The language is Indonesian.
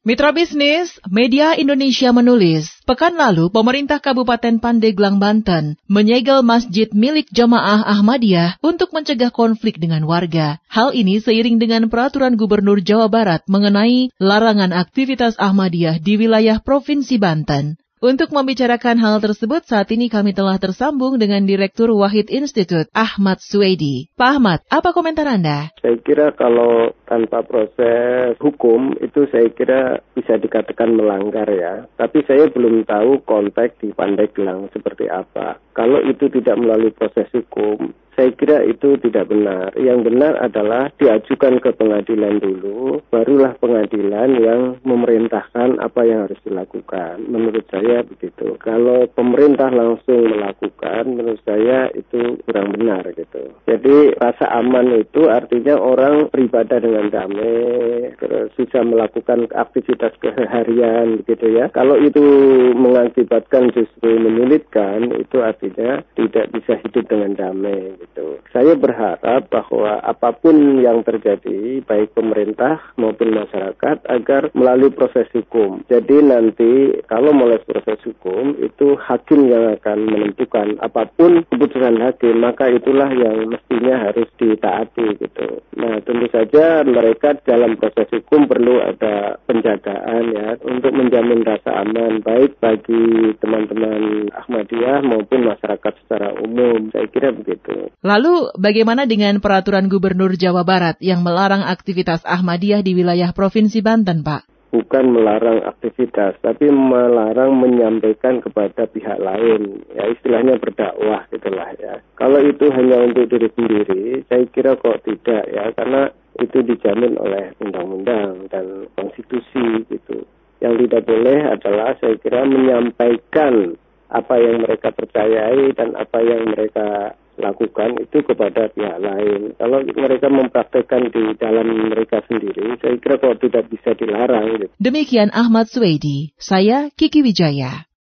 Mitra bisnis, Media Indonesia menulis, pekan lalu pemerintah Kabupaten Pandeglang, Banten menyegel masjid milik jamaah Ahmadiyah untuk mencegah konflik dengan warga. Hal ini seiring dengan peraturan Gubernur Jawa Barat mengenai larangan aktivitas Ahmadiyah di wilayah Provinsi Banten. Untuk membicarakan hal tersebut, saat ini kami telah tersambung dengan Direktur Wahid Institute, Ahmad Suwedi. Pak Ahmad, apa komentar Anda? Saya kira kalau tanpa proses hukum, itu saya kira bisa dikatakan melanggar ya. Tapi saya belum tahu konteks di Pandeglang seperti apa. Kalau itu tidak melalui proses hukum, saya kira itu tidak benar. Yang benar adalah diajukan ke pengadilan dulu, barulah pengadilan yang memerintahkan apa yang harus dilakukan. Menurut saya begitu. Kalau pemerintah langsung melakukan, menurut saya itu kurang benar gitu. Jadi rasa aman itu artinya orang beribadah dengan damai, bisa melakukan aktivitas keseharian gitu ya. Kalau itu mengakibatkan justru menyulitkan, itu artinya tidak bisa hidup dengan damai. Gitu. Saya berharap bahwa apa pun yang terjadi, baik pemerintah maupun masyarakat, agar melalui proses hukum. Jadi nanti kalau melalui proses hukum, itu hakim yang akan menentukan apa pun keputusan hakim, maka itulah yang mestinya harus ditaati gitu. Nah tentu saja mereka dalam proses hukum perlu ada penjagaan ya untuk menjamin rasa aman baik bagi teman-teman Ahmadiyah maupun masyarakat secara umum. Saya kira begitu. Lalu bagaimana dengan peraturan Gubernur Jawa Barat yang melarang aktivitas Ahmadiyah di wilayah Provinsi Banten, Pak? bukan melarang aktivitas, tapi melarang menyampaikan kepada pihak lain. Ya istilahnya berdakwah gitulah ya. Kalau itu hanya untuk diri sendiri, saya kira kok tidak ya, karena itu dijamin oleh undang-undang dan konstitusi gitu. Yang tidak boleh adalah saya kira menyampaikan apa yang mereka percayai dan apa yang mereka lakukan itu kepada pihak lain. Kalau mereka mempraktekkan di dalam mereka sendiri, saya kira kok tidak bisa dilarang. Demikian Ahmad Swedi, saya Kiki Wijaya.